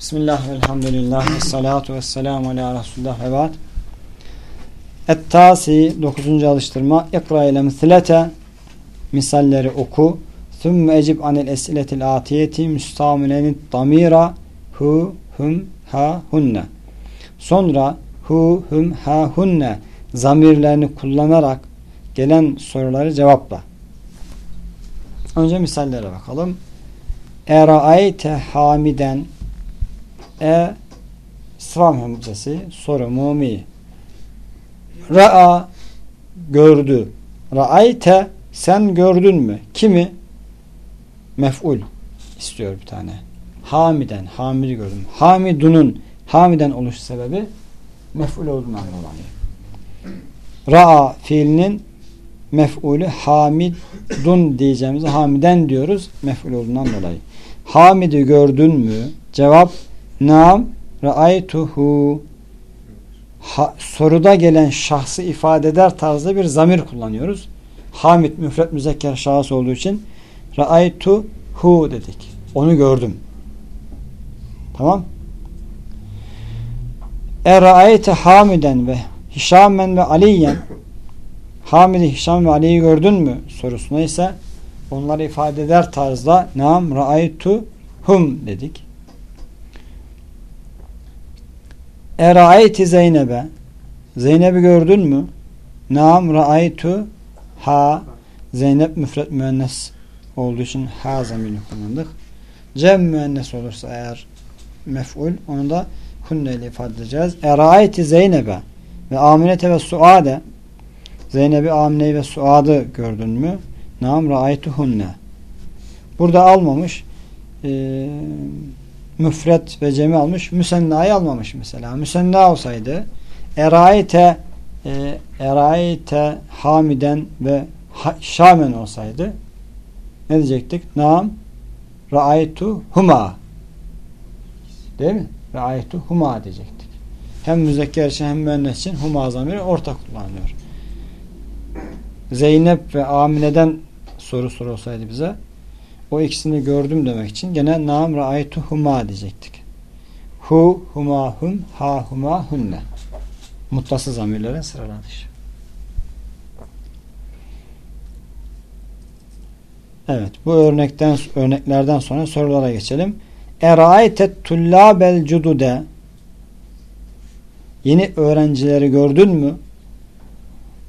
Bismillah elhamdülillah salatu ve selamu ala Resulullah ve ba'd. Et-Tasi 9. alıştırma İkra ile mislete misalleri oku. Thumma ecib anil esiletil atiyeti müstamilenit damira hu hum ha hunne. Sonra hu hum ha hunne zamirlerini kullanarak gelen soruları cevapla. Önce misallere bakalım. Eraayte hamiden e sıvam hemzesi soru mumi Ra'a gördü. Ra'ayte sen gördün mü? Kimi? Mef'ul istiyor bir tane. Hamiden, hamidi gördüm. Hamidunun hamiden oluş sebebi mef'ul olduğundan dolayı. Ra'a fiilinin mef'ulü hamidun diyeceğimizi hamiden diyoruz. Mef'ul olduğundan dolayı. Hamidi gördün mü? Cevap Nam ra'aytuhu ha, soruda gelen şahsı ifade eder tarzda bir zamir kullanıyoruz. Hamid müfret müzekker şahıs olduğu için ra'aytu hu dedik. Onu gördüm. Tamam? E ra'ayte hamiden ve hişamen ve aliyen Hamid'i, Hişam ve Ali'yi gördün mü sorusuna ise onları ifade eder tarzda nam ra'aytu hum dedik. Erayti Zeynep'e Zeynep'i gördün mü? Naam ra'aytu ha Zeynep müfret müennes olduğu için ha zamirini kullandık. Cem müennes olursa eğer mef'ul onu da hunne ile ifade edeceğiz. Erayti Zeynep'e ve Aminete ve Suade Zeynep'i, Amine'yi ve Suad'ı gördün mü? Naam ra'aytu hunne. Burada almamış. Eee müfret ve cemi almış. Müsenna'yı almamış mesela. Müsenna olsaydı erayte e, erayte hamiden ve ha, şamen olsaydı ne diyecektik? Nam ra'aytu huma değil mi? Ra'aytu huma diyecektik. Hem müzekker için hem müennes için huma zamiri ortak kullanılıyor. Zeynep ve Amine'den soru soru olsaydı bize o ikisini gördüm demek için gene nam ra'aytu huma diyecektik. Hu, huma, hum, ha, huma, hunne. Mutlası zamirlerin sıralanışı. Evet, bu örnekten örneklerden sonra sorulara geçelim. Eraaytet tullabel cudude Yeni öğrencileri gördün mü?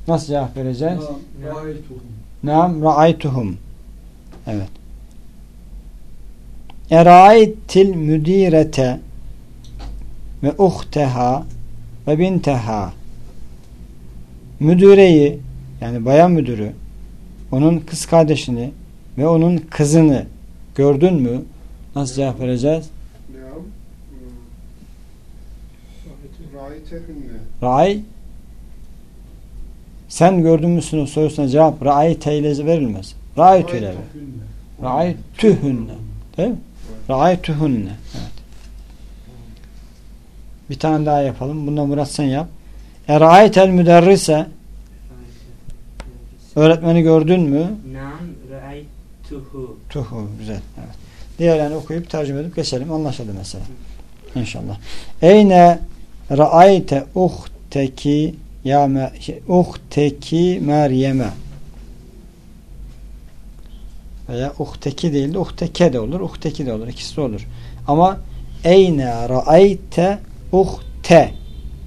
Nasıl cevap vereceğiz? Nam ra'aytuhum. Evet. Eraytil müdirete ve uhteha ve binteha müdüreyi yani bayan müdürü onun kız kardeşini ve onun kızını gördün mü? Nasıl cevap vereceğiz? Ray sen gördün müsün sorusuna cevap ra'ayte ile verilmez. Ra'aytu ile Ra'aytuhunne. Değil mi? Ra'aytuhunne. Evet. Bir tane daha yapalım. Bunda Murat sen yap. Era'aytel müderrise Öğretmeni gördün mü? Nam ra'aytuhu. Tuhu. Güzel. Evet. Diğerlerini okuyup tercüme edip geçelim. Anlaşıldı mesela. İnşallah. Eyne ra'ayte uhteki ya şey, uhteki Meryem'e veya uhteki değil de uhteke de olur. Uhteki de olur. İkisi de olur. Ama eyne ra'ayte uhte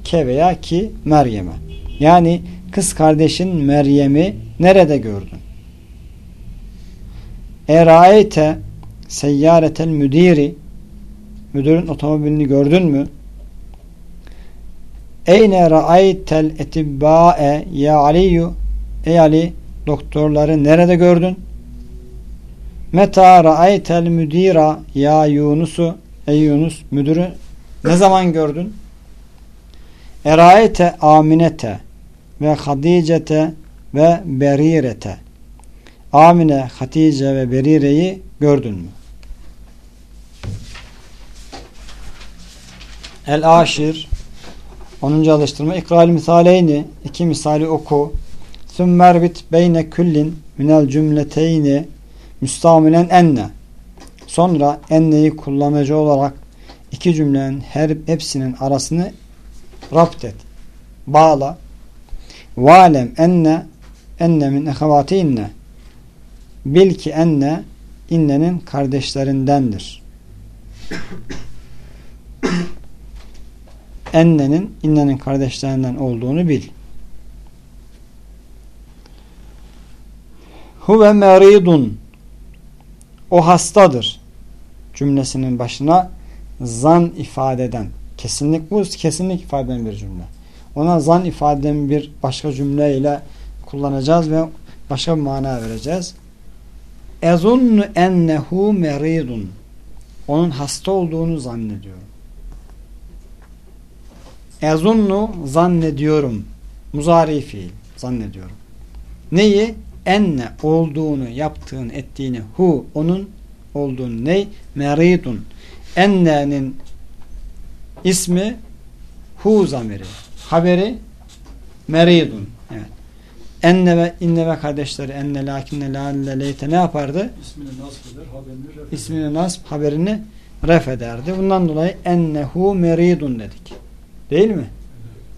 ke veya ki Meryem'e. Yani kız kardeşin Meryem'i nerede gördün? Erayete seyyaretel müdiri müdürün otomobilini gördün mü? Eyne ra'aytel etibba'e ya Aliyu Ey Ali doktorları nerede gördün? Meta ra'aytel müdira ya Yunus'u Ey Yunus müdürü ne zaman gördün? Erayete aminete ve hadicete ve berirete Amine, Hatice ve Berire'yi gördün mü? El Aşir 10. alıştırma İkral misaleyni iki misali oku Sümmerbit beyne küllin minel cümleteyni müstamilen enne sonra enneyi kullanıcı olarak iki cümlenin her hepsinin arasını rapt et. Bağla. Valem enne enne min ehevati inne bil ki enne innenin kardeşlerindendir. Ennenin innenin kardeşlerinden olduğunu bil. Huve meridun o hastadır cümlesinin başına zan ifade eden kesinlik bu kesinlik ifade eden bir cümle. Ona zan ifade eden bir başka cümleyle kullanacağız ve başka bir mana vereceğiz. Ezunnu ennehu meridun onun hasta olduğunu zannediyorum. Ezunnu zannediyorum. Muzari fiil zannediyorum. Neyi? Enne olduğunu, yaptığını, ettiğini, hu onun olduğunu ney? Meridun. Enne'nin ismi hu zamiri. Haberi meridun. Evet. Enne ve inne ve kardeşleri enne lakinne lâlle leyte ne yapardı? İsmini nasip eder, haberini ref İsmini nasb haberini ref ederdi. Bundan dolayı ennehu meridun dedik. Değil mi?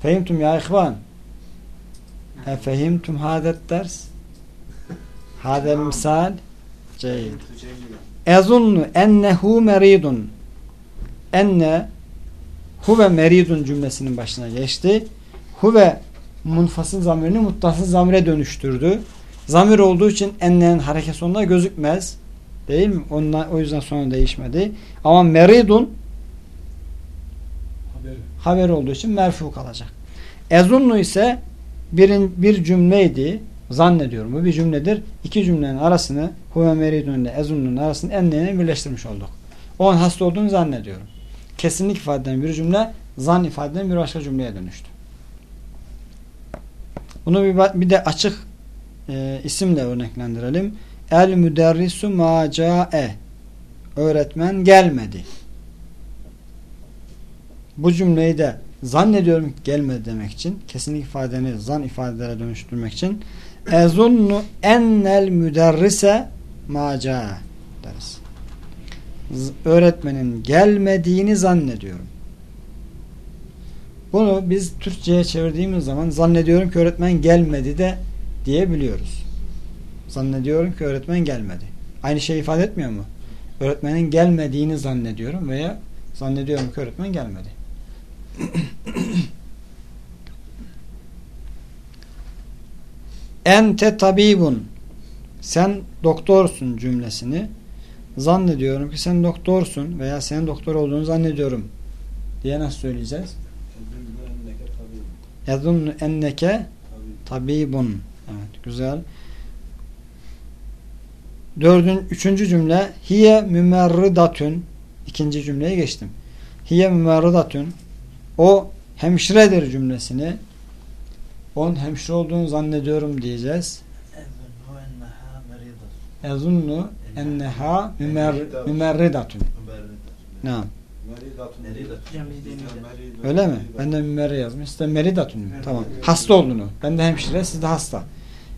Fehimtum ya ihvan. E fehimtum hadet ders. Hadel misal. Ceyyid. Ezunnu ennehu meridun. Enne huve meridun cümlesinin başına geçti. Huve munfasıl zamirini muttasıl zamire dönüştürdü. Zamir olduğu için ennenin hareket sonunda gözükmez. Değil mi? Ondan, o yüzden sonra değişmedi. Ama meridun. Haber olduğu için merfu kalacak. Ezunnu ise birin, bir cümleydi. Zannediyorum. Bu bir cümledir. İki cümlenin arasını huve meridun ile ezunnu'nun arasını enneyle birleştirmiş olduk. Onun hasta olduğunu zannediyorum. Kesinlik ifade eden bir cümle zan ifade eden bir başka cümleye dönüştü. Bunu bir, bir de açık e, isimle örneklendirelim. El müderrisu ma ca'e öğretmen gelmedi. Bu cümleyi de zannediyorum gelmedi demek için kesinlik ifadeni zan ifadelere dönüştürmek için ezunnu ennel müderrise ma ca'e deriz. Öğretmenin gelmediğini zannediyorum. Bunu biz Türkçe'ye çevirdiğimiz zaman zannediyorum ki öğretmen gelmedi de diyebiliyoruz. Zannediyorum ki öğretmen gelmedi. Aynı şey ifade etmiyor mu? Öğretmenin gelmediğini zannediyorum veya zannediyorum ki öğretmen gelmedi. Ente tabibun sen doktorsun cümlesini zannediyorum ki sen doktorsun veya senin doktor olduğunu zannediyorum diye nasıl söyleyeceğiz? Yazunnu enneke tabibun. Evet, güzel. Dördün, üçüncü cümle hiye mümerridatün. İkinci cümleye geçtim. Hiye mümerridatün. O hemşiredir cümlesini. Onun hemşire olduğunu zannediyorum diyeceğiz. Ezunnu enneha mümer- mümerridatün. Naam. Öyle mi? Ben de mümerre yazmış. Siz de meridatun? Tamam. Hasta olduğunu. Ben de hemşire, siz de hasta.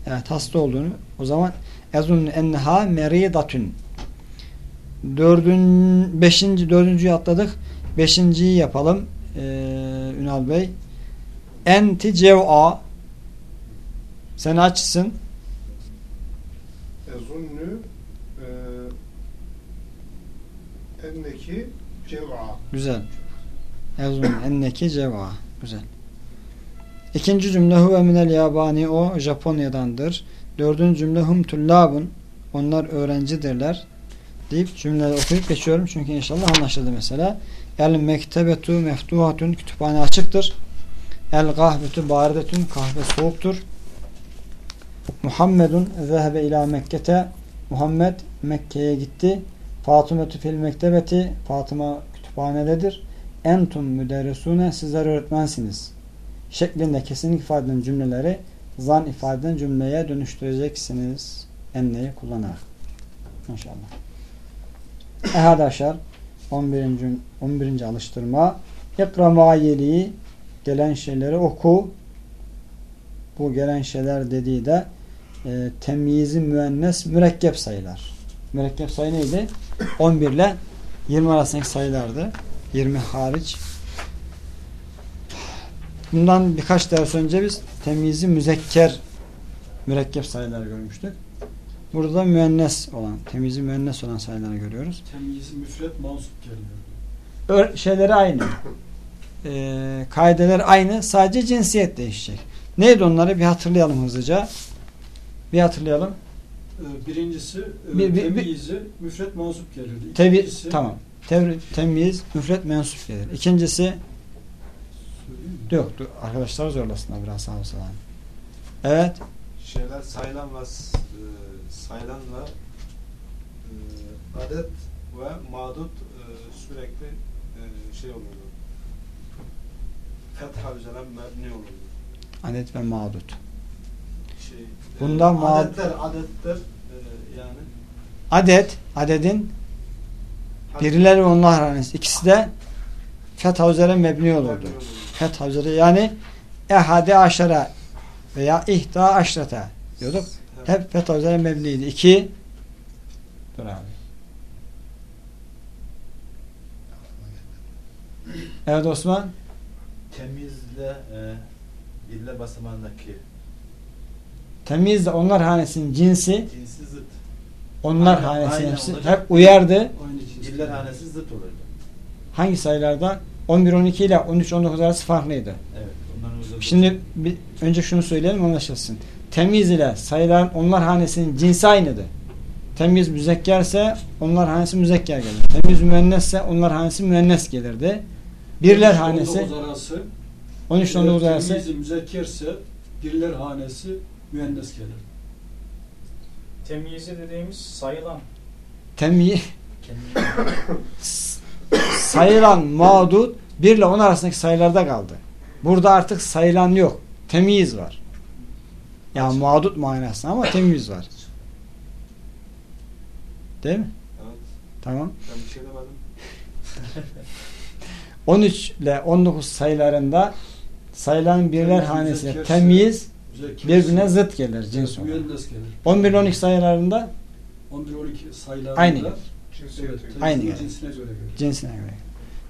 Evet hasta olduğunu. O zaman ezun enneha meridatun. Dördün, beşinci, dördüncüyü atladık. Beşinciyi yapalım. Ee, Ünal Bey. Enti cev'a. Sen açsın. Ezunnu e, enneki cev'a. Güzel. Ezun enneki cev'a. Güzel. İkinci cümle huve minel yabani o Japonya'dandır. Dördüncü cümle hum tullabun onlar öğrencidirler deyip cümleleri okuyup geçiyorum çünkü inşallah anlaşıldı mesela. El mektebetu meftuhatun kütüphane açıktır. El kahvetu baridetun kahve soğuktur. Muhammedun zehebe ila Mekke'te Muhammed Mekke'ye gitti. Fatımetü fil mektebeti Fatıma kütüphanededir. Entum müderrisune sizler öğretmensiniz. Şeklinde kesinlik ifade cümleleri zan ifade cümleye dönüştüreceksiniz. Enneyi kullanarak. İnşallah. Ehadaşar 11. 11. alıştırma İkra ma'yeliği gelen şeyleri oku. Bu gelen şeyler dediği de e, temyizi müennes mürekkep sayılar. Mürekkep sayı neydi? 11 ile 20 arasındaki sayılardı. 20 hariç. Bundan birkaç ders önce biz temyizi müzekker mürekkep sayıları görmüştük. Burada da müennes olan, temyizi müennes olan sayıları görüyoruz. Temyizi müfret mansup geliyor. Ör şeyleri aynı. Ee, kaideler aynı. Sadece cinsiyet değişecek. Neydi onları bir hatırlayalım hızlıca. Bir hatırlayalım. Ee, Birincisi e, Bir- bir- bir- temyizi müfret mansup gelirdi. İkincisi, tamam. Tevri, temyiz, müfret mensup gelir. İkincisi Söyleyeyim mi? yok. Dur, arkadaşlar zorlasınlar biraz sağ olsun. Evet. şeyler sayılan ve e, sayılanla e, adet ve mağdut e, sürekli e, şey olurdu. Fetha üzere mebni olurdu. Adet ve mağdut. Şey, e, Bundan mağ- adetler, adetler e, yani Adet, adedin birileri ve onlar hanesi. İkisi de fetha üzere mebni olurdu. Mebni olurdu. Fetha üzere yani ehade aşara veya ihta aşrete diyorduk. Hep fetha üzere mebniydi. İki dur abi. Evet Osman. Temizle e, birle basamağındaki Temiz de onlar hanesinin cinsi cinsi zıt. onlar Aynen, hanesinin aynen hepsi olacak. hep uyardı. Birler hanesi zıt olurdu. Hangi sayılarda? 11 12 ile 13 19 arası farklıydı. Evet. Şimdi bir, önce şunu söyleyelim anlaşılsın. Temiz ile sayılan onlar hanesinin cinsi aynıydı. Temiz müzekkerse onlar hanesi müzekker gelir. Temiz müennesse onlar hanesi müennes gelirdi. Birler 13, hanesi 19 arası 13 19 arası Temyizi müzekkerse birler hanesi müennes gelir. Temyizi dediğimiz sayılan. temyiz kendine sayılan mağdut 1 ile 10 arasındaki sayılarda kaldı. Burada artık sayılan yok. Temyiz var. Yani mağdut manasında ama temyiz var. Değil mi? Evet. Tamam. Ben bir şey demedim. 13 ile 19 sayılarında sayılan birler hanesine temyiz birbirine zıt gelir cins olarak. müennes gelir. 11 ile 12 sayılarında 11 12 sayılarında Aynı gelir. Evet, Aynı gelir. cinsine göre gelir. cinsine göre.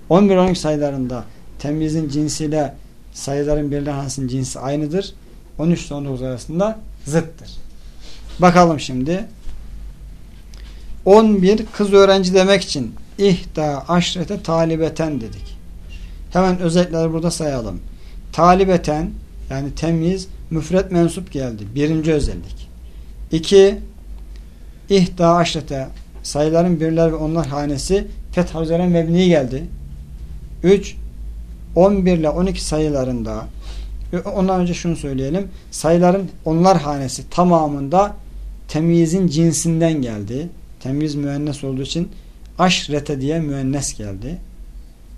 11 12 sayılarında temyizin cinsiyle sayıların birler hanesinin cinsi aynıdır. 13 ile 19 arasında zıttır. Bakalım şimdi. 11 kız öğrenci demek için ihda aşrete talibeten dedik. Hemen özellikleri burada sayalım. Talibeten yani temyiz müfret mensup geldi. Birinci özellik. 2 ihda aşrete sayıların birler ve onlar hanesi fetha üzere mebni geldi. 3 11 ile 12 sayılarında ondan önce şunu söyleyelim. Sayıların onlar hanesi tamamında temyizin cinsinden geldi. Temyiz müennes olduğu için aşrete diye müennes geldi.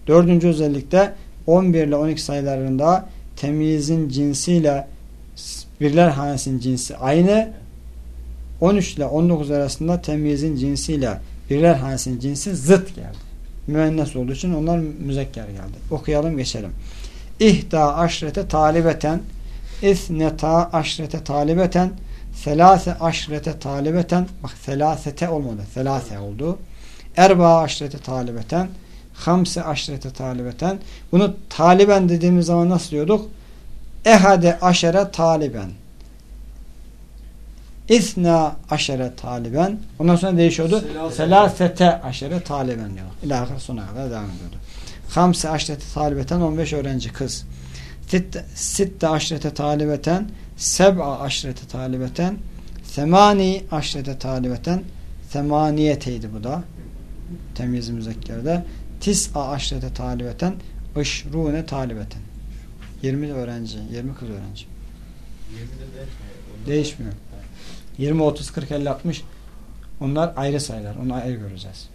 Dördüncü özellikle 11 ile 12 sayılarında temyizin cinsiyle birler hanesinin cinsi aynı. 13 ile 19 arasında temyizin cinsiyle birler hanesinin cinsi zıt geldi. Müennes olduğu için onlar müzekker geldi. Okuyalım geçelim. İhda aşrete talibeten İthneta aşrete talibeten Selase aşrete talibeten Bak selasete olmadı. Selase oldu. Erba aşrete talibeten Hamse aşrete talibeten Bunu taliben dediğimiz zaman nasıl diyorduk? Ehade aşere taliben İthna aşere taliben Ondan sonra değişiyordu. Selase. Selasete aşere taliben diyor. İlahir sona kadar devam ediyordu. Hamse aşrete talibeten 15 öğrenci kız. Sitte, aşrete talibeten seb'a aşrete talibeten semani aşrete talibeten semaniyeteydi bu da. Temyiz müzekkerde. Tis'a aşrete talibeten ışrune talibeten. 20 öğrenci, 20 kız öğrenci. Yemin de etmiyor. Değişmiyor. 20, 30, 40, 50, 60 onlar ayrı sayılar. Onu ayrı göreceğiz.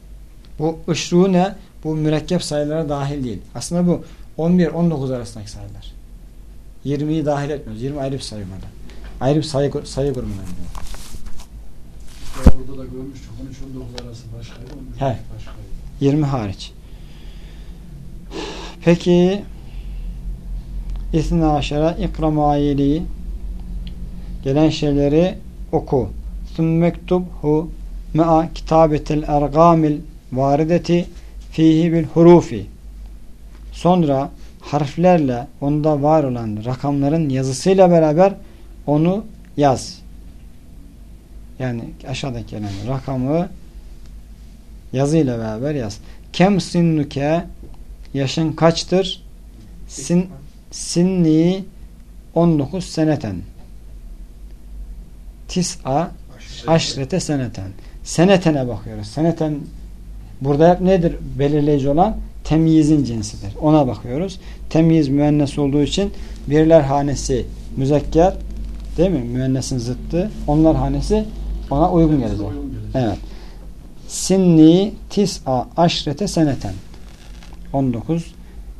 Bu ışru ne? Bu mürekkep sayılara dahil değil. Aslında bu 11, 19 arasındaki sayılar. 20'yi dahil etmiyoruz. 20 ayrı bir sayı burada. Ayrı bir sayı, sayı grubuna giriyor. İşte orada da görmüştük. 13-19 arası başkaydı. 11 He. başkaydı. 20 hariç. Peki İthna aşara ikramayeli gelen şeyleri oku. Summektubhu ma'a kitabetel ergamil varideti fihi bil hurufi. Sonra harflerle onda var olan rakamların yazısıyla beraber onu yaz. Yani aşağıdaki gelen rakamı yazıyla beraber yaz. Kem sinnuke yaşın kaçtır? Sin, sinni 19 seneten. Tis'a aşrete seneten. Senetene bakıyoruz. Seneten burada hep nedir belirleyici olan? Temyizin cinsidir. Ona bakıyoruz. Temyiz müennes olduğu için birler hanesi müzekker değil mi? Müennesin zıttı. Onlar hanesi ona uygun gelecek. Evet. Sinni tis'a aşrete seneten. 19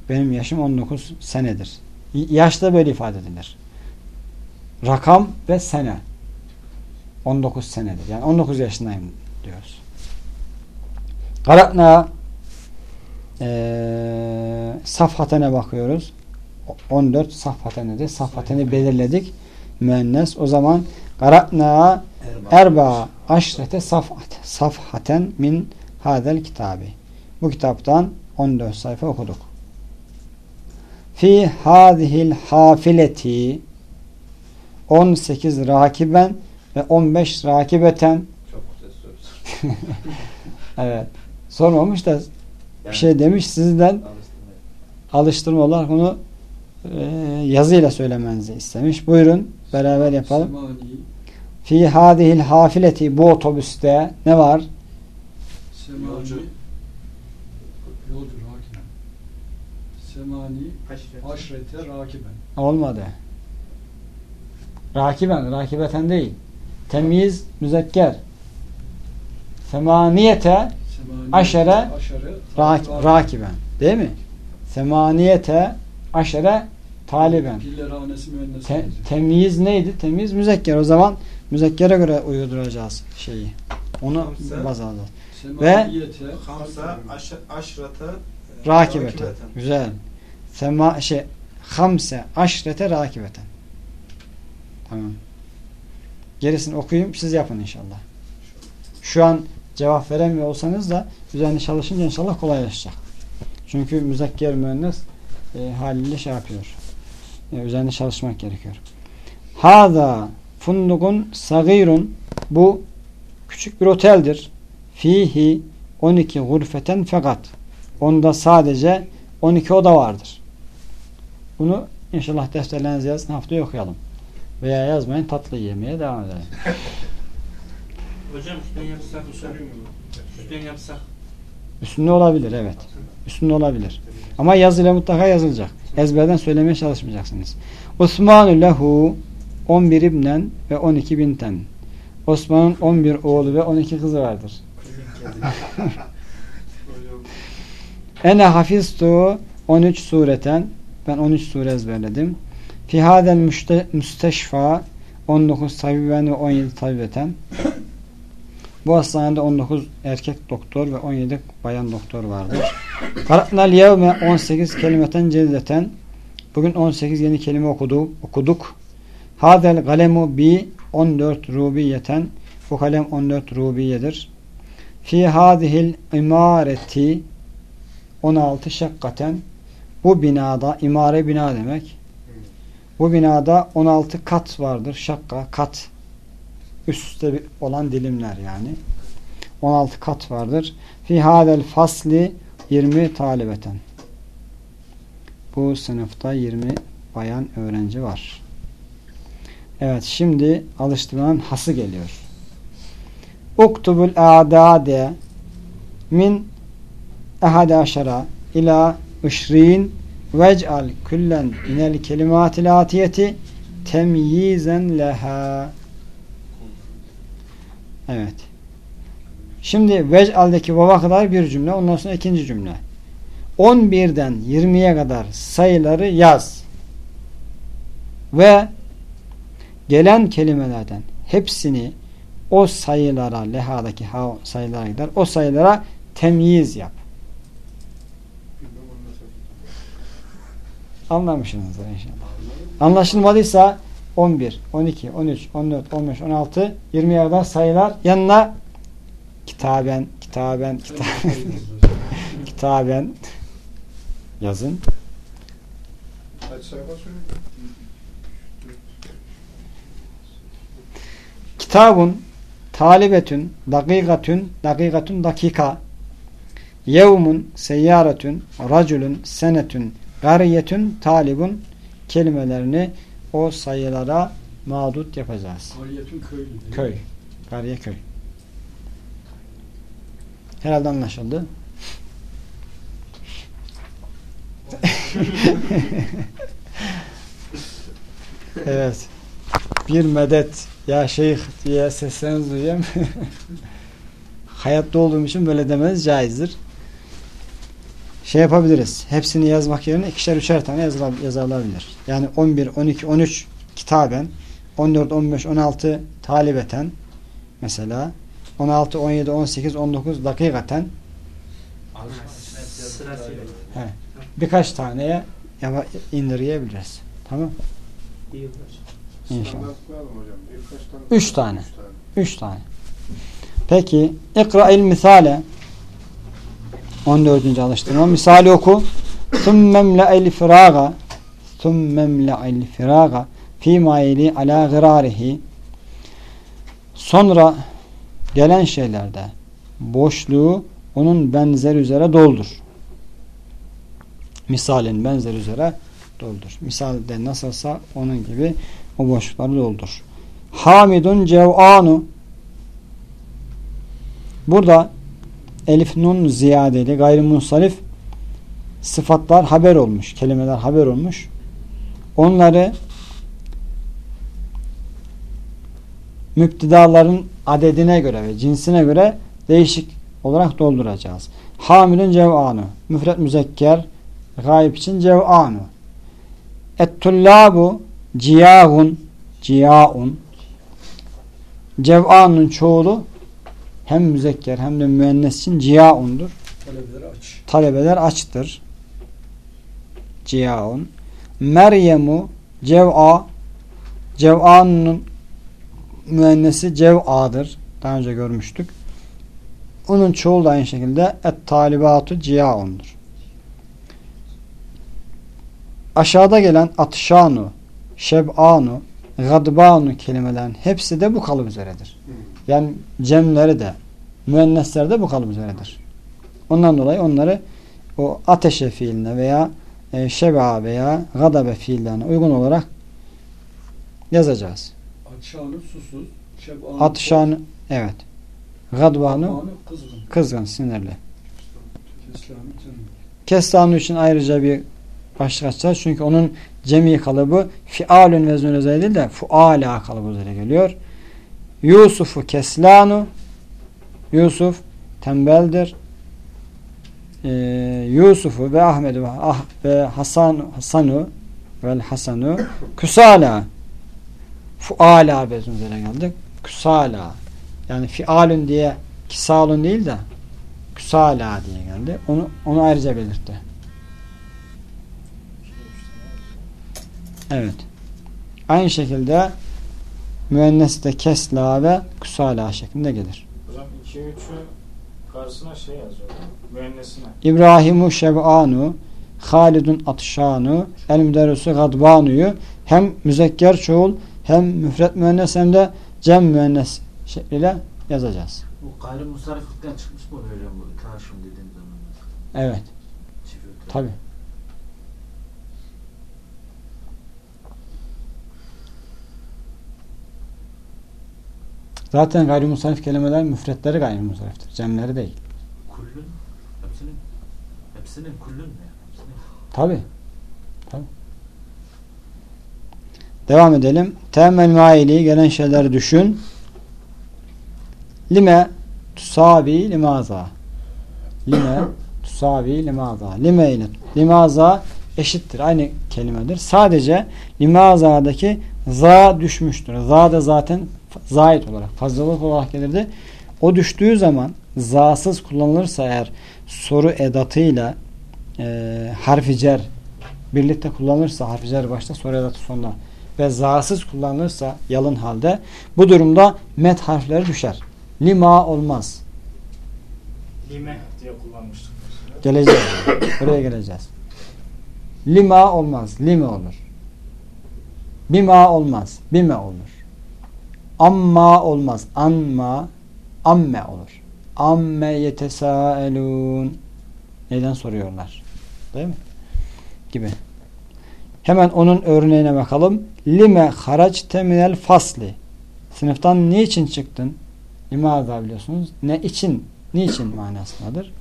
benim yaşım 19 senedir. Yaşta böyle ifade edilir. Rakam ve sene. 19 senedir. Yani 19 yaşındayım diyoruz. Karatna eee safhatene bakıyoruz. O- 14 safhatenedir. Safhateni belirledik. Müennes. O zaman karatna erba aşrete safhat safhaten min hadel kitabi. Bu kitaptan 14 sayfa okuduk. Fi hadihil hafileti 18 rakiben ve 15 rakibeten evet sormamış da bir şey demiş sizden Alıştırmayın. alıştırma olarak bunu e, yazıyla söylemenizi istemiş. Buyurun beraber yapalım. Fi hadihil hafileti bu otobüste ne var? semani, Yolcu. rakiben. Semani, Aşret. aşrete rakiben. Olmadı. Rakiben, rakibeten değil. Temyiz, müzekker. Semaniyete Semani, Aşere, aşere rak, rakiben. Değil mi? Semaniyete aşere taliben. Te, temyiz neydi? Temyiz müzekker. O zaman müzekkere göre uyduracağız şeyi. Onu Hamse. baz alacağız. Semaniyete Hamsa aş, aşrata e, Rakibeten. Güzel. Sema şey hamse aşrete rakibeten. Tamam. Gerisini okuyayım siz yapın inşallah. Şu an cevap veremiyor olsanız da üzerine çalışınca inşallah kolaylaşacak. Çünkü müzekker müennes e, haliyle şey yapıyor. E, üzerine çalışmak gerekiyor. Hada fundukun sagirun bu küçük bir oteldir. Fihi 12 gurfeten fakat onda sadece 12 oda vardır. Bunu inşallah defterlerinize yazın haftaya okuyalım. Veya yazmayın tatlı yemeye devam edelim. Hocam üstten yapsak Üstten yapsak. Üstünde olabilir evet. Üstünde olabilir. Ama yazıyla mutlaka yazılacak. Ezberden söylemeye çalışmayacaksınız. Osmanu lehu 11 ibnen ve 12 binten. Osman'ın 11 oğlu ve 12 kızı vardır. Ene hafiztu 13 sureten ben 13 sure ezberledim. Fi hadel müşte- müsteşfa 19 tabiben ve 17 tabibeten. Bu hastanede 19 erkek doktor ve 17 bayan doktor vardır. Karatnal yevme 18 kelimeten cedideten. Bugün 18 yeni kelime okudu, okuduk. Hadel galemu bi 14 rubiyeten. Bu kalem 14 rubiyedir. Fi hadihil imareti 16 şakkaten. Bu binada, imare bina demek. Bu binada 16 kat vardır. Şakka, kat. Üst üste olan dilimler yani. 16 kat vardır. Fi hadel fasli 20 talibeten. Bu sınıfta 20 bayan öğrenci var. Evet şimdi alıştırmanın hası geliyor. Uktubul a'dade min ehade aşara ila ışrin vec'al küllen minel kelimatil atiyeti temyizen leha Evet. Şimdi vec'aldeki vava kadar bir cümle. Ondan sonra ikinci cümle. 11'den 20'ye kadar sayıları yaz. Ve gelen kelimelerden hepsini o sayılara, lehadaki ha sayılara gider. O sayılara temyiz yap. Anlamışsınızdır inşallah. Anlaşılmadıysa 11, 12, 13, 14, 15, 16, 20'ye kadar sayılar yanına. Kitaben, kitaben, kitaben, kitaben. Yazın. Kitabun talibetün dakikatün dakikatün dakika. Yevmun seyyaretün raculun senetün gariyetün talibun. Kelimelerini o sayılara mağdut yapacağız. Kariyetün köylü? Köy. Gariye köy. Herhalde anlaşıldı. evet. Bir medet ya şeyh diye seslerinizi duyuyorum. Hayatta olduğum için böyle demeniz caizdir. Şey yapabiliriz. Hepsini yazmak yerine ikişer üçer tane yazıla- yazılabilir. Yani 11, 12, 13 kitaben 14, 15, 16 talibeten mesela 16, 17, 18, 19 dakikaten Sırasıyla. birkaç taneye indirgeyebiliriz. Tamam? İnşallah. Üç tane. Üç tane. Peki ikra'il misale 14. alıştırma. Misali oku. Thummem la'il firaga Thummem la'il firaga fîmâ yeli alâ gırârihi Sonra gelen şeylerde boşluğu onun benzer üzere doldur. Misalin benzer üzere doldur. Misalde nasılsa onun gibi o boşlukları doldur. Hamidun cev'anu Burada elif nun ziyadeli gayrimunsalif sıfatlar haber olmuş. Kelimeler haber olmuş. Onları müptidaların adedine göre ve cinsine göre değişik olarak dolduracağız. Hamilun cev'anu müfret müzekker gayb için cev'anu et-tullabu ciyahun ciyaun cev'anun çoğulu hem müzekker hem de müennes için ciyaundur. Talebeleri aç. Talebeler açtır. Ciyaun. Meryemu cev'a cev'anın müennesi cev'adır. Daha önce görmüştük. Onun çoğulu da aynı şekilde et talibatu ciyaundur. Aşağıda gelen atşanu, şeb'anu, gadbanu kelimelerin hepsi de bu kalıp üzeredir. Yani cemleri de müennesler de bu kalıp üzeredir. Ondan dolayı onları o ateşe fiiline veya e, şeba veya gadabe fiillerine uygun olarak yazacağız. Atşanı susuz. Şeb'anı Atşanı evet. Gadbanı kızgın. kızgın, sinirli. Kestanı için ayrıca bir başlık açacağız. Çünkü onun cemi kalıbı fialün veznün özel değil de fuala kalıbı üzere geliyor. Yusufu keslanu Yusuf tembeldir. Ee, Yusuf'u ve Ahmet'u ve, ah, ve Hasan Hasanu vel Hasanu kusala fuala bezin üzerine geldik. Kusala yani fialün diye kisalun değil de kusala diye geldi. Onu onu ayrıca belirtti. Evet. Aynı şekilde müennes de kesla ve kusala şeklinde gelir. Hocam 2 3'ü karşısına şey yazıyor. Müennesine. İbrahimu şeb'anu Halidun atşanu el müderrisu gadbanu'yu hem müzekker çoğul hem müfret müennes hem de cem müennes şekliyle yazacağız. Bu gayrimusariflikten çıkmış mı hocam bu taşım dediğim zaman? Evet. Çift Zaten gayrimusarif kelimeler müfretleri gayrimusariftir. Cemleri değil. Kullün hepsinin hepsinin yani? Hepsinin. Tabi. Tabi. Devam edelim. Temel maili gelen şeyleri düşün. Lime tusabi limaza. Lime tusabi limaza. Lime ile limaza eşittir. Aynı kelimedir. Sadece limaza'daki za düşmüştür. Za da zaten zait olarak, fazlalık olarak gelirdi. O düştüğü zaman za'sız kullanılırsa eğer soru edatıyla e, harfi cer birlikte kullanılırsa harfi cer başta soru edatı sonunda ve za'sız kullanılırsa yalın halde bu durumda met harfleri düşer. Lima olmaz. Lime diye kullanmıştık. Geleceğiz. Buraya geleceğiz. Lima olmaz. Lime olur. Bima olmaz. Bime olur. Amma olmaz. Anma amme olur. Amme yetesaelun neden soruyorlar? Değil mi? Gibi. Hemen onun örneğine bakalım. Lime haracte minel fasli. Sınıftan niçin çıktın? Limaza biliyorsunuz. Ne için? Niçin manasındadır.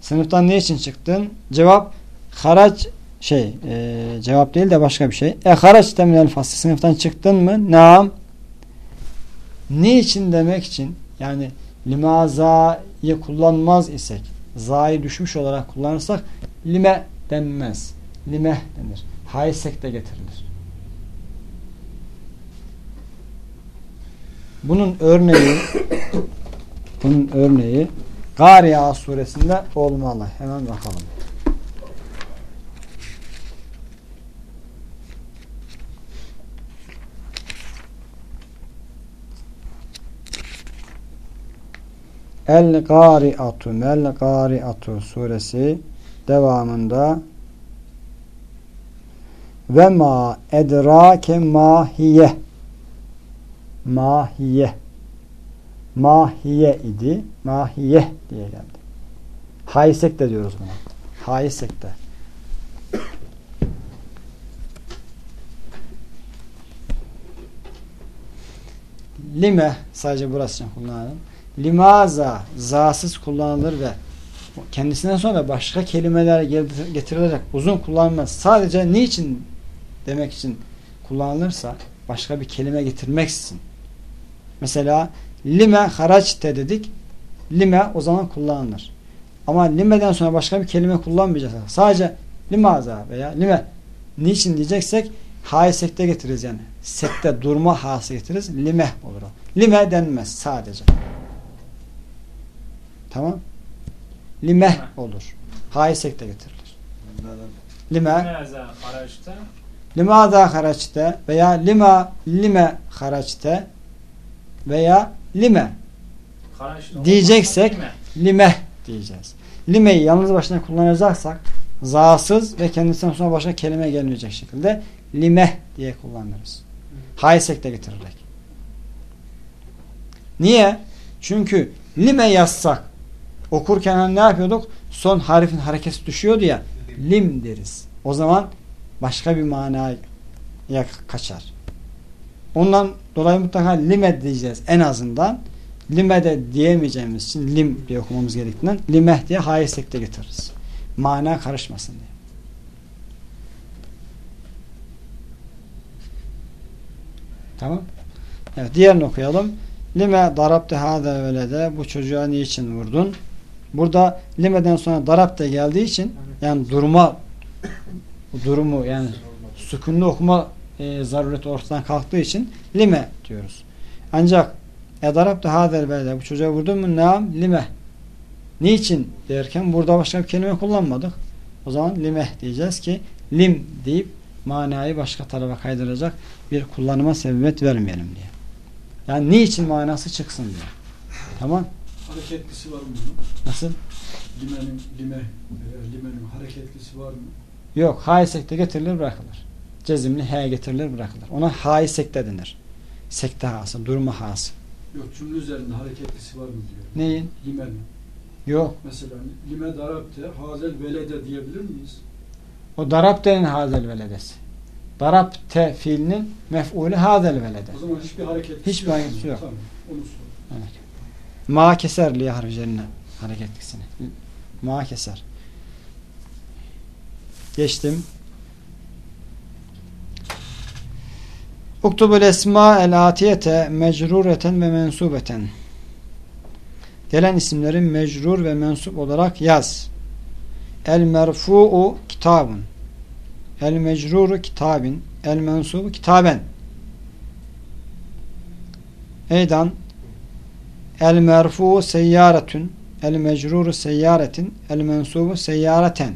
Sınıftan ne için çıktın? Cevap haraç şey e, cevap değil de başka bir şey. E haraç minel fasli. Sınıftan çıktın mı? Naam. Ne için demek için yani limazayı kullanmaz isek zayı düşmüş olarak kullanırsak lime denmez. Lime denir. Haysek de getirilir. Bunun örneği bunun örneği Gariya suresinde olmalı. Hemen bakalım. El Gari'atu Mel Gari'atu suresi devamında ve ma edrake mahiye mahiye mahiye idi. Mahiye diye geldi. Haysek de diyoruz buna. Haysek de. Lime sadece burası için kullanalım limaza zasız kullanılır ve kendisinden sonra başka kelimeler getirilerek uzun kullanılmaz. Sadece niçin demek için kullanılırsa başka bir kelime getirmeksizin. Mesela lime haraçte dedik. Lime o zaman kullanılır. Ama limeden sonra başka bir kelime kullanmayacağız. Sadece limaza veya lime niçin diyeceksek ha'yı sekte getiririz yani. Sekte durma ha'sı getiririz. Lime olur o. Lime denmez sadece. Tamam. Limeh olur. Haysek de getirilir. Lime. Haraçta Limada haraçte veya lima lime haraçte veya lime haraçta Diyeceksek- olmasa limeh diyeceğiz. Limeyi yalnız başına kullanacaksak zasız ve kendisinden sonra başka kelime gelmeyecek şekilde limeh diye kullanırız. Haysek de getirerek. Niye? Çünkü lime yazsak okurken hani ne yapıyorduk? Son harfin hareketi düşüyordu ya lim deriz. O zaman başka bir manaya kaçar. Ondan dolayı mutlaka lime diyeceğiz en azından. Lime de diyemeyeceğimiz için lim diye okumamız gerektiğinden limeh diye hayesekte getiririz. Mana karışmasın diye. Tamam. Evet, diğerini okuyalım. Lime darabte hâze velede bu çocuğa niçin vurdun? Burada limeden sonra darabte geldiği için yani durma durumu yani sükunlu okuma e, zarureti ortadan kalktığı için lime diyoruz. Ancak edarabte hâzel velede bu çocuğa vurdun mu? Naam lime. Niçin derken burada başka bir kelime kullanmadık. O zaman lime diyeceğiz ki lim deyip manayı başka tarafa kaydıracak bir kullanıma sebebiyet vermeyelim diye. Yani niçin manası çıksın diye. Tamam. Hareketlisi var mı? Nasıl? Limenin, lime, e, limenin hareketlisi var mı? Yok. Hay sekte getirilir bırakılır. Cezimli he getirilir bırakılır. Ona hay sekte denir. Sekte hası, durma hası. Yok cümle üzerinde hareketlisi var mı diyor. Neyin? Limenin. Yok. Mesela lime darabte hazel velede diyebilir miyiz? O darabte'nin hazel veledesi. Darabte fiilinin mef'ulü hazel velede. O zaman hiçbir hareketlisi Hiçbir hareketlisi yok. Tamam. Onu sor. Evet. Ma keser li harflerine hareketlisini. Ma keser. Geçtim. Uktubul esma el atiyete mecrureten ve mensubeten. Gelen isimlerin mecrur ve mensup olarak yaz. El merfu'u kitabun. El mecruru kitabin. El mensubu kitaben. Eydan El merfu seyyaretün El mecruru seyyaretin El mensubu seyyareten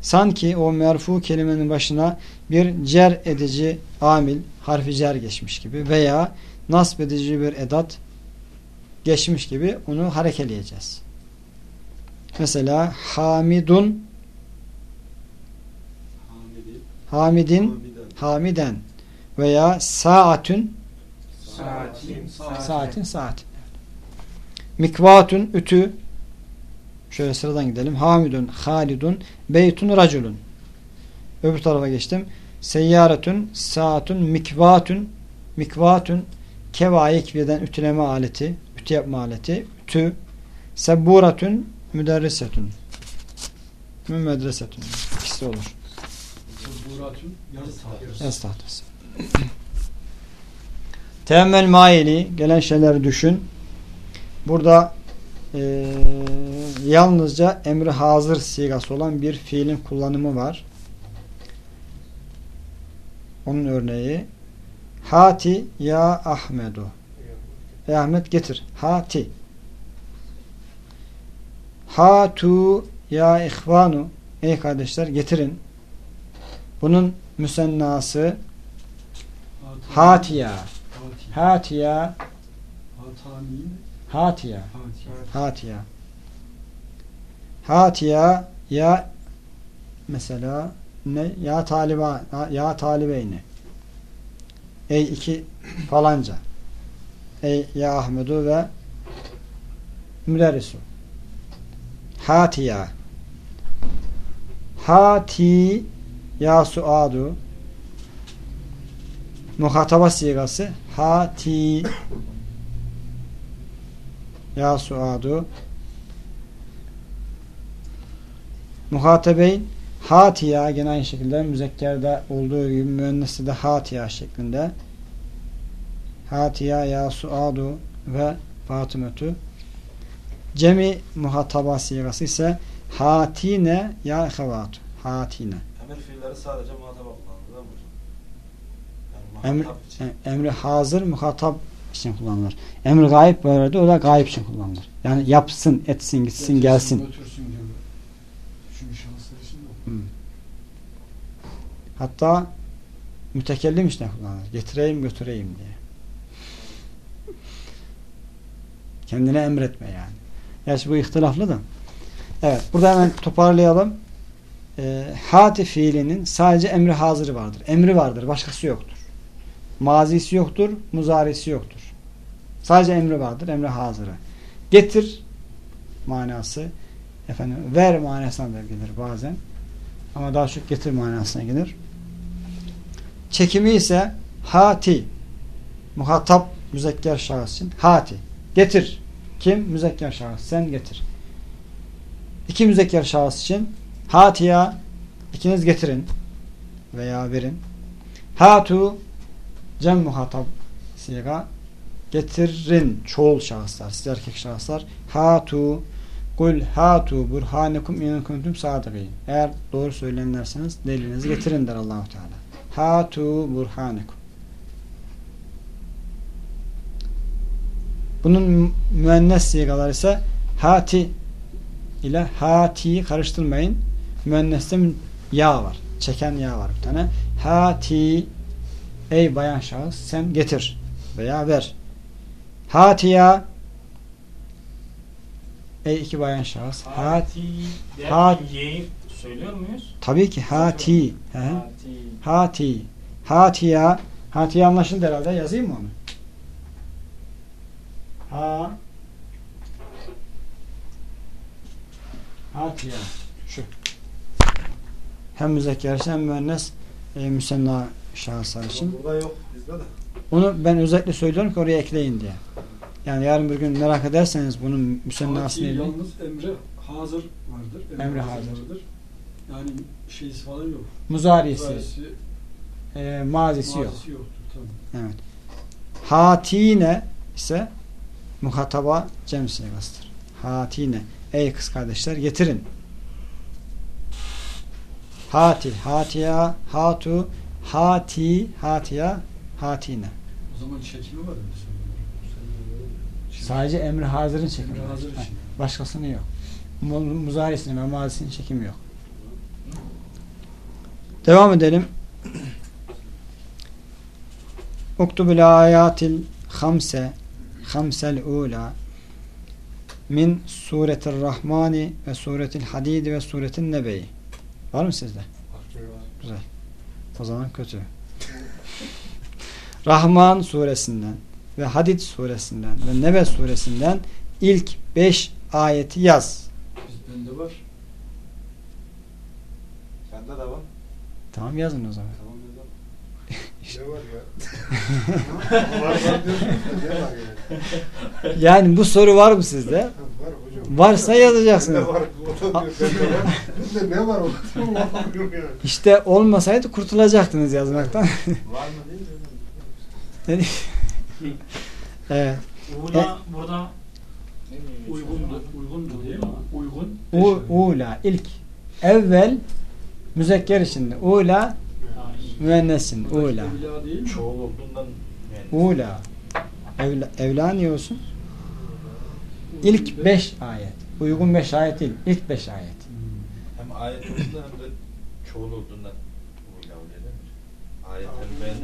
Sanki o merfu kelimenin başına bir cer edici amil harfi cer geçmiş gibi veya nasb edici bir edat geçmiş gibi onu harekeleyeceğiz. Mesela hamidun Hamidin Hamiden. hamiden veya saatün Saatin. saatin saat. Mikvatun ütü şöyle sıradan gidelim. Hamidun, halidun, beytun, raculun. Öbür tarafa geçtim. Seyyaretun, saatun, mikvatun, mikvatun, kevayik birden ütüleme aleti, ütü yapma aleti, ütü, sebburatun, müderrisetun. Mümmedresetun. İkisi olur. Buratun yazı tahtası. Yaz tahtası. Teemmel maili gelen şeyleri düşün. Burada eee, yalnızca emri hazır sigası olan bir fiilin kullanımı var. Onun örneği Hati ya Ahmedu. Ey Ahmet getir. Hati. Hatu ya ihvanu. Ey kardeşler getirin. Bunun müsennası hatiya. Hatiya. Hatiya. Hatani. Hatiya. Hatiya. Hatiya ya mesela ne? Ya taliba ya talibeyni. Ey iki falanca. Ey ya Ahmedu ve müderrisu. Hatiya. Hati ya suadu. Muhataba sigası hati ya suadu. Muhatebeyn hatiya gene aynı şekilde müzekkerde olduğu gibi müennesi de hatiya şeklinde. Hatiya ya suadu ve Fatımetü. Cemi muhataba sigası ise hatine ya hevatu hatine. Emir fiilleri sadece muhatap kullanılır değil mi hocam? Yani için. e, emri hazır muhatap için kullanılır. Emri gayip böyle o da gayip için kullanılır. Yani yapsın, etsin, gitsin, gelsin. Götürsün diyor. Üçüncü şahıslar için de o. Hı. Hatta mütekellim için kullanılır. Getireyim götüreyim diye. Kendine emretme yani. Gerçi bu ihtilaflı da. Evet. Burada hemen toparlayalım. E, hati fiilinin sadece emri hazırı vardır. Emri vardır. Başkası yoktur. Mazisi yoktur. Muzarisi yoktur. Sadece emri vardır. Emri hazırı. Getir manası efendim ver manasına da gelir bazen. Ama daha çok getir manasına gelir. Çekimi ise hati muhatap müzekker şahıs için hati getir. Kim? Müzekker şahıs. Sen getir. İki müzekker şahıs için hatiya ikiniz getirin veya verin. Hatu cem muhatap siga getirin çoğul şahıslar, siz erkek şahıslar. Hatu Kul hatu burhanekum in kuntum sadikin. Eğer doğru söyleyenlerseniz delilinizi getirin der Allahu Teala. Hatu burhanekum. Bunun mü- müennes sigaları ise hati ile hati karıştırmayın. Müenneste mü- ya var. Çeken ya var bir tane. Hati ey bayan şahıs sen getir veya ver. Hatiya ey iki bayan şahıs. Hat Hati Hat- derken Y'yi söylüyor muyuz? tabii ki hati. Hati. Hati. Hatiya. Hatiya anlaşıldı herhalde. Yazayım mı onu? Ha. Hatiya. Şu. Hem müzekker hem müennes e, müsenna şahıslar için. Burada yok bizde de. Onu ben özellikle söylüyorum ki oraya ekleyin diye. Yani yarın bir gün merak ederseniz bunun müsennasını yalnız emre hazır vardır. Emre hazır. vardır. Yani şeysi falan yok. muzarisi, Muzarisi, e, mazisi yok. mazisi yoktur. Tamam. Evet. Hatine ise muhataba cem sigasıdır. Hatine. Ey kız kardeşler getirin. Hati, hatiya, hatu, hati, hatiya, hatine. Zaman çekimi var. Çekimi- Sadece emri hazırın çekimi. Emre var. hazır Ha, için. Başkasının yok. Mu- Muzarisinin ve mazisinin çekimi yok. Devam edelim. Uktubul ayatil hamse hamsel ula min suretir rahmani ve suretil hadidi ve suretin nebeyi. Var mı sizde? Güzel. O zaman kötü. Rahman suresinden ve Hadid suresinden ve Nebe suresinden ilk 5 ayeti yaz. Biz bende var. Sende de var. Tamam yazın o zaman. Tamam yazalım. Ne var ya? var var ne var yani? Yani bu soru var mı sizde? Var hocam. Varsa yazacaksınız. Bende var. Bende. Bende ne var. İşte olmasaydı kurtulacaktınız yazmaktan. Var mı değil mi? evet. Uğla burada Uygundu. Uygundu değil mi? Uygun. U, Beş. ula ilk. Evvel müzekker içinde. Ula Ha, iyi. müennes içinde. Buradaki Ula. Çoğul olduğundan yani. Ula. Evla, evla niye olsun? İlk 5 ayet. Uygun 5 ayet değil. İlk 5 ayet. Hmm. Hem ayet olduğundan hem de çoğul olduğundan uyla oluyor değil mi? Ayet hem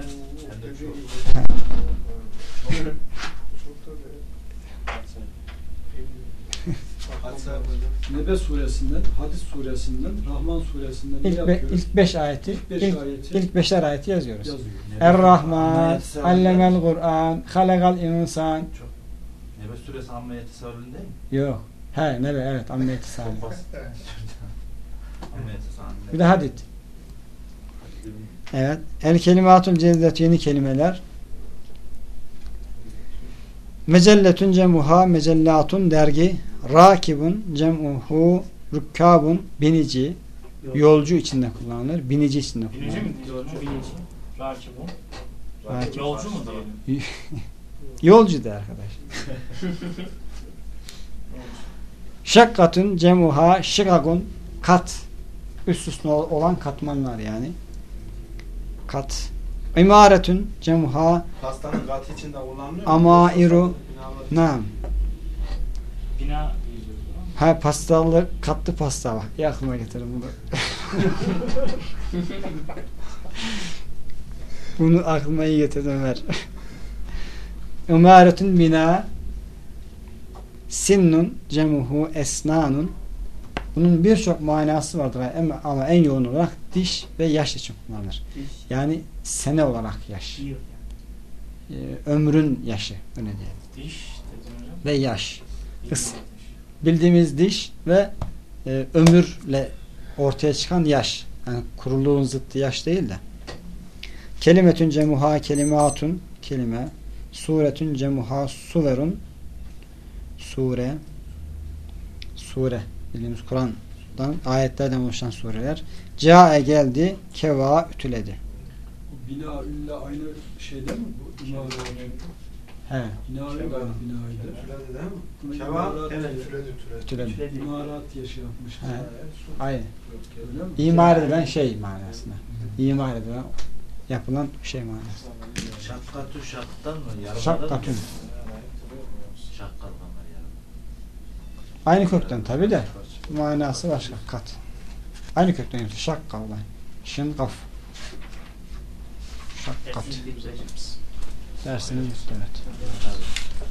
Nebe suresinden, Hadis suresinden, Rahman suresinden İlk, be, ilk 5 ayeti. İlk beş ilk, ayeti ilk beşer ayeti yazıyoruz. yazıyor. Er-Rahman, Allemel Kur'an, Halakal insan. Nebe suresi amma yetisavülün değil mi? Yok. He ne be evet. Çok basit. amma yetisavülün. Bir de hadid. Evet. El kelimatul cedidetü yeni kelimeler. Mecelletün cemuha mecellatun dergi. Rakibun cemuhu rukkabun binici. Yolcu içinde kullanılır. Binici içinde Binici kullanılır. mi diyor? Binici. Rakibun. Rakip. Yolcu mu diyelim? Yolcu de arkadaş. Şakkatun cemuha şikagun kat. Üst üste ol- olan katmanlar yani. Kat. İmaretün cemuha Pastanın katı içinde kullanılıyor? Amairu. Binalar- nam. Bina ama. Ha pastalı katlı pasta bak. İyi aklıma getirin bunu. bunu aklıma iyi getirdin Ömer. Umaretün bina sinnun cemuhu esnanun bunun birçok manası vardır ama, en yoğun olarak diş ve yaş için kullanılır. Yani sene olarak yaş. Yani. Ee, ömrün yaşı öyle diyelim. Diş. Ve yaş. Kıs- bildiğimiz diş ve e, ömürle ortaya çıkan yaş. Yani kuruluğun zıttı yaş değil de. Kelimetün cemuha kelimatun kelime. Suretün cemuha suverun sure sure bildiğimiz Kur'an'dan ayetlerden oluşan sureler. Cae geldi, keva ütüledi. Bu bina ülle aynı şey değil mi? Bu imara He, Bina ülle aynı binaydı. Türedi değil mi? Keva, evet, türedi. ütüledi. İmarat diye şey yapmışlar. He. Mi? İmar edilen şey manasında. İmar edilen yapılan şey manasında. Şakkatü şaktan mı? Şakkatün. mı? Aynı kökten tabi de manası başka kat. Aynı kökten yapıyor. Şak kavlan. Şın kaf. Şak kat. Hepsini bileceğiz. Dersiniz evet. Tabii.